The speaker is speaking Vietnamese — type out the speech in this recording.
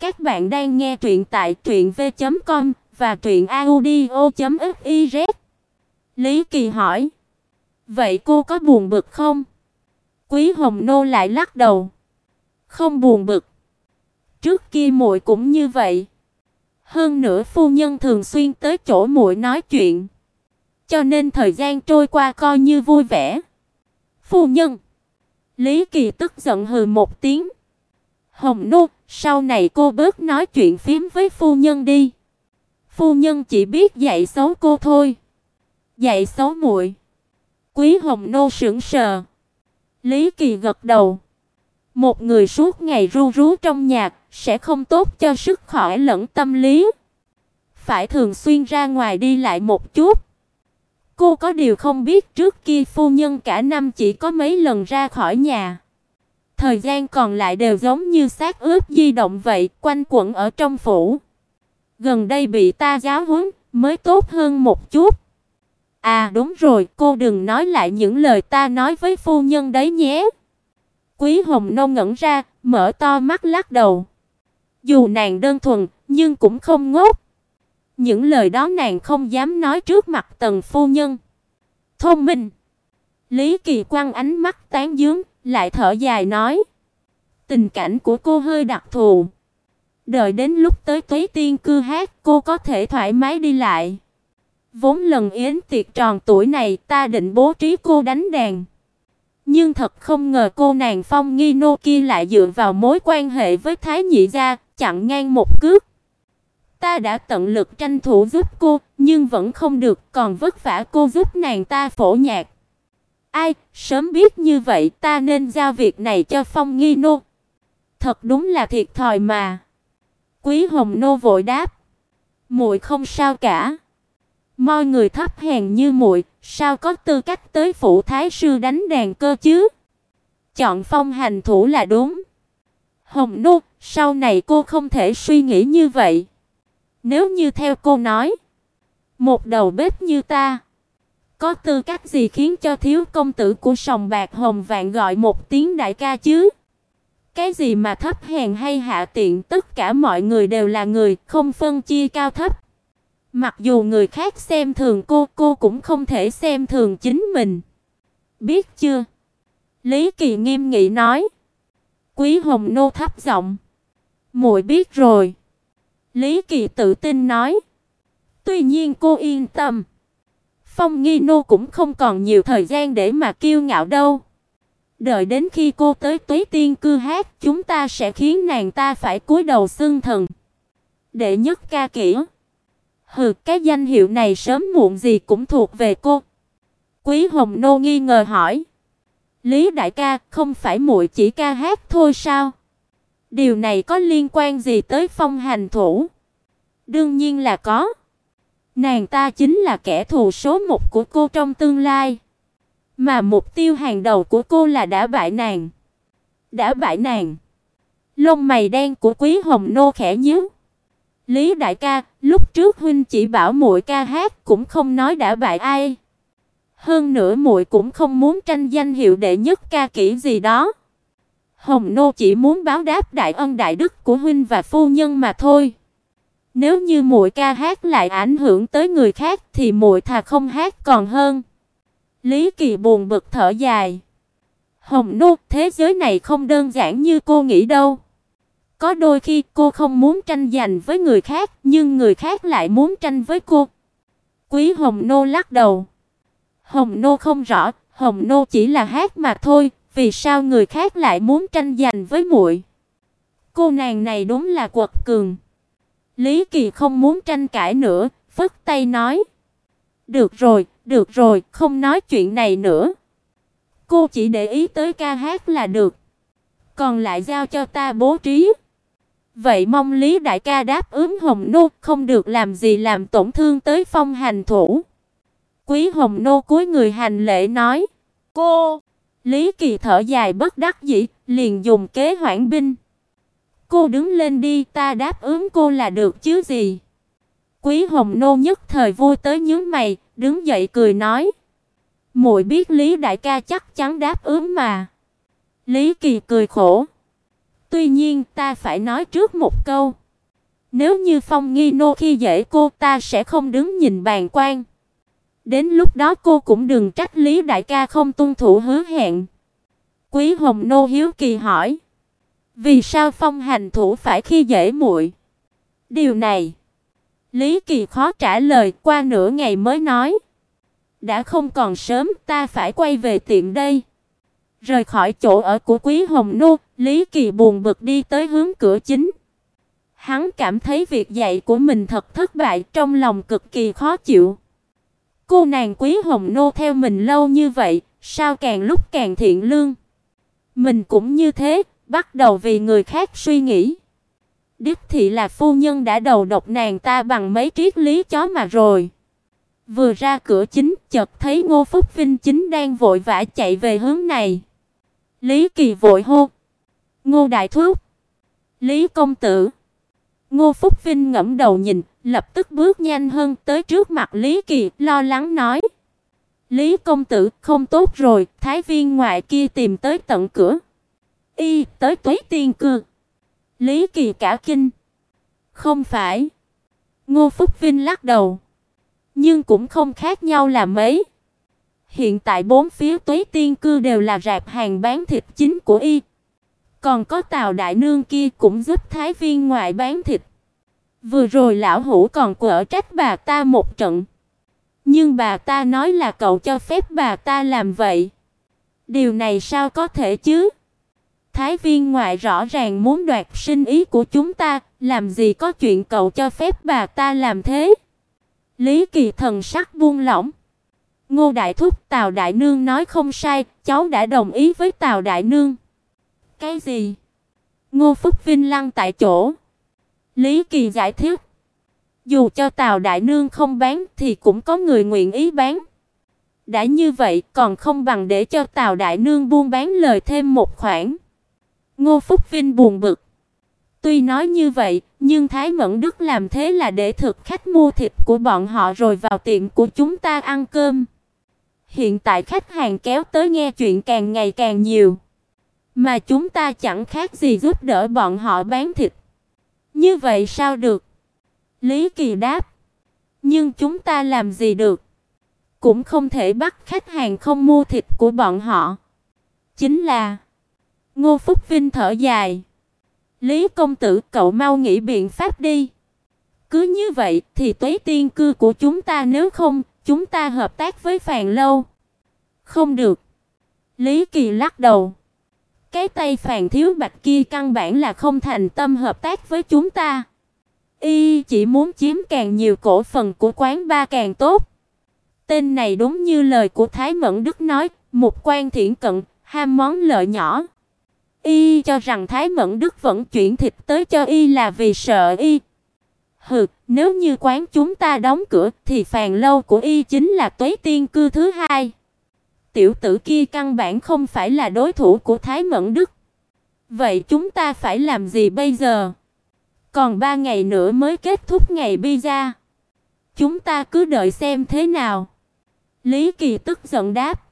Các bạn đang nghe truyện tại truyệnv.com và truyệnaudio.fiz. Lý Kỳ hỏi: "Vậy cô có buồn bực không?" Quý Hồng Nô lại lắc đầu: "Không buồn bực. Trước kia muội cũng như vậy. Hơn nữa phu nhân thường xuyên tới chỗ muội nói chuyện, cho nên thời gian trôi qua coi như vui vẻ." Phu nhân Lý Kỳ tức giận hừ một tiếng. Hồng Nô, sau này cô bớt nói chuyện phím với phu nhân đi. Phu nhân chỉ biết dạy xấu cô thôi. Dạy xấu muội. Quý Hồng Nô sững sờ. Lý Kỳ gật đầu. Một người suốt ngày ru rú trong nhà sẽ không tốt cho sức khỏe lẫn tâm lý. Phải thường xuyên ra ngoài đi lại một chút. Cô có điều không biết trước kia phu nhân cả năm chỉ có mấy lần ra khỏi nhà. Thời gian còn lại đều giống như xác ướp di động vậy, quanh quẩn ở trong phủ. Gần đây bị ta giáo huấn, mới tốt hơn một chút. À đúng rồi, cô đừng nói lại những lời ta nói với phu nhân đấy nhé. Quý Hồng Nông ngẩn ra, mở to mắt lắc đầu. Dù nàng đơn thuần, nhưng cũng không ngốc. Những lời đó nàng không dám nói trước mặt Tần phu nhân. Thông minh. Lý Kỳ Quang ánh mắt tán dương, lại thở dài nói: "Tình cảnh của cô hơi đặc thù. Đợi đến lúc tới Tây Tiên cư hát, cô có thể thoải mái đi lại. Vốn lần yến tiệc tròn tuổi này, ta định bố trí cô đánh đàn. Nhưng thật không ngờ cô nàng Phong Nghi Nô kia lại dựa vào mối quan hệ với Thái Nhị gia, chặn ngang một cước. Ta đã tận lực tranh thủ giúp cô, nhưng vẫn không được, còn vất vả cô giúp nàng ta phổ nhạc. Ai, sớm biết như vậy ta nên giao việc này cho Phong Nghi nô. Thật đúng là thiệt thòi mà. Quý Hồng nô vội đáp, muội không sao cả. Mọi người thấp hèn như muội, sao có tư cách tới phủ thái sư đánh đàn cơ chứ? Chọn Phong hành thủ là đúng. Hồng nô, sau này cô không thể suy nghĩ như vậy. Nếu như theo cô nói, một đầu bếp như ta, có tư cách gì khiến cho thiếu công tử của sòng bạc hồng vạn gọi một tiếng đại ca chứ? Cái gì mà thấp hèn hay hạ tiện, tất cả mọi người đều là người, không phân chia cao thấp. Mặc dù người khác xem thường cô, cô cũng không thể xem thường chính mình. Biết chưa? Lý Kỳ nghiêm nghị nói. Quý Hồng nô thấp giọng. Muội biết rồi. Lý Kỳ tự tin nói. Tuy nhiên cô yên tâm. Phong Nghi Nô cũng không còn nhiều thời gian để mà kiêu ngạo đâu. Đợi đến khi cô tới Tuế Tiên cư hát, chúng ta sẽ khiến nàng ta phải cúi đầu xưng thần. Đệ nhất ca kỹ. Hừ, cái danh hiệu này sớm muộn gì cũng thuộc về cô. Quý Hồng Nô nghi ngờ hỏi. Lý đại ca, không phải muội chỉ ca hát thôi sao? Điều này có liên quan gì tới phong hành thủ? Đương nhiên là có. Nàng ta chính là kẻ thù số một của cô trong tương lai. Mà mục tiêu hàng đầu của cô là đã bại nàng. Đã bại nàng. Lông mày đen của Quý Hồng Nô khẽ nhíu. Lý đại ca, lúc trước huynh chỉ bảo muội ca hát cũng không nói đã bại ai. Hơn nữa muội cũng không muốn tranh danh hiệu đệ nhất ca kỹ gì đó. Hồng Nô chỉ muốn báo đáp đại ân đại đức của huynh và phu nhân mà thôi. Nếu như muội ca hát lại ảnh hưởng tới người khác thì muội thà không hát còn hơn. Lý Kỳ buồn bực thở dài. Hồng Nô, thế giới này không đơn giản như cô nghĩ đâu. Có đôi khi cô không muốn tranh giành với người khác, nhưng người khác lại muốn tranh với cô. Quý Hồng Nô lắc đầu. Hồng Nô không rõ, Hồng Nô chỉ là hát mà thôi, vì sao người khác lại muốn tranh giành với muội? Cô nàng này đúng là quật cường. Lý Kỳ không muốn tranh cãi nữa, phất tay nói: "Được rồi, được rồi, không nói chuyện này nữa. Cô chỉ để ý tới ca hát là được, còn lại giao cho ta bố trí." Vậy mong Lý đại ca đáp ứng Hồng nô, không được làm gì làm tổn thương tới Phong hành thủ. Quý Hồng nô cúi người hành lễ nói: "Cô" Lý Kỳ thở dài bất đắc dĩ, liền dùng kế hoãn binh. Cô đứng lên đi, ta đáp ứng cô là được chứ gì. Quý Hồng nô nhất thời vui tới nhướng mày, đứng dậy cười nói: "Muội biết Lý đại ca chắc chắn đáp ứng mà." Lý Kỳ cười khổ: Tuy nhiên, ta phải nói trước một câu. Nếu như Phong Nghi Nô khi dễ cô, ta sẽ không đứng nhìn bàn quan. Đến lúc đó cô cũng đừng trách Lý đại ca không tuân thủ hứa hẹn. Quý Hồng Nô hiếu kỳ hỏi: "Vì sao Phong hành thủ phải khi dễ muội?" Điều này, Lý Kỳ khó trả lời, qua nửa ngày mới nói: "Đã không còn sớm, ta phải quay về tiệm đây." Rời khỏi chỗ ở của Quý Hồng Nô, Lý Kỳ buồn bực đi tới hướng cửa chính. Hắn cảm thấy việc dạy của mình thật thất bại, trong lòng cực kỳ khó chịu. Cô nàng Quý Hồng Nô theo mình lâu như vậy, sao càng lúc càng thiện lương? Mình cũng như thế, bắt đầu vì người khác suy nghĩ. Đích thị là phu nhân đã đầu độc nàng ta bằng mấy triết lý chó mà rồi. Vừa ra cửa chính, chợt thấy Ngô Phúc Vinh chính đang vội vã chạy về hướng này. Lý Kỳ vội hô: "Ngô đại thúc!" "Lý công tử!" Ngô Phúc Vinh ngẫm đầu nhìn, lập tức bước nhanh hơn tới trước mặt Lý Kỳ, lo lắng nói: "Lý công tử, không tốt rồi, thái viên ngoại kia tìm tới tận cửa." Y, tới Tuế Tiên Cư. Lý Kỳ cả kinh. Không phải. Ngô Phúc Vinh lắc đầu. Nhưng cũng không khác nhau là mấy. Hiện tại bốn phía Tuế Tiên Cư đều là rạp hàng bán thịt chính của y. Còn có Tào đại nương kia cũng giúp thái viên ngoại bán thịt. Vừa rồi lão hủ còn quở trách bà ta một trận. Nhưng bà ta nói là cậu cho phép bà ta làm vậy. Điều này sao có thể chứ? Thái viên ngoại rõ ràng muốn đoạt sinh ý của chúng ta, làm gì có chuyện cậu cho phép bà ta làm thế? Lý Kỳ thần sắc buông lỏng. Ngô Đại Thúc Tào Đại Nương nói không sai, cháu đã đồng ý với Tào Đại Nương. Cái gì? Ngô Phúc Vinh lăng tại chỗ. Lý Kỳ giải thích. Dù cho Tào Đại Nương không bán thì cũng có người nguyện ý bán. Đã như vậy còn không bằng để cho Tào Đại Nương buôn bán lời thêm một khoản. Ngô Phúc Vinh buồn bực. Tuy nói như vậy, nhưng Thái Mẫn Đức làm thế là để thực khách mua thịt của bọn họ rồi vào tiệm của chúng ta ăn cơm. Hiện tại khách hàng kéo tới nghe chuyện càng ngày càng nhiều, mà chúng ta chẳng khác gì giúp đỡ bọn họ bán thịt. Như vậy sao được? Lý Kỳ đáp. Nhưng chúng ta làm gì được? Cũng không thể bắt khách hàng không mua thịt của bọn họ. Chính là Ngô Phúc Vinh thở dài. Lý công tử, cậu mau nghĩ biện pháp đi. Cứ như vậy thì tuế tiên cư của chúng ta nếu không, chúng ta hợp tác với Phàn lâu. Không được. Lý Kỳ lắc đầu. Cái tay Phàn thiếu bạch kia căn bản là không thành tâm hợp tác với chúng ta. Y chỉ muốn chiếm càng nhiều cổ phần của quán ba càng tốt. Tên này đúng như lời của Thái Mẫn Đức nói, một quan thiện cận, ham món lợi nhỏ. Y cho rằng Thái Mẫn Đức vẫn chuyển thịt tới cho y là vì sợ y. Hừ, nếu như quán chúng ta đóng cửa thì phàn lâu của y chính là Tuế Tiên cư thứ hai. Tiểu tử kia căn bản không phải là đối thủ của Thái Mẫn Đức. Vậy chúng ta phải làm gì bây giờ? Còn ba ngày nữa mới kết thúc ngày pizza. Chúng ta cứ đợi xem thế nào. Lý Kỳ tức giận đáp.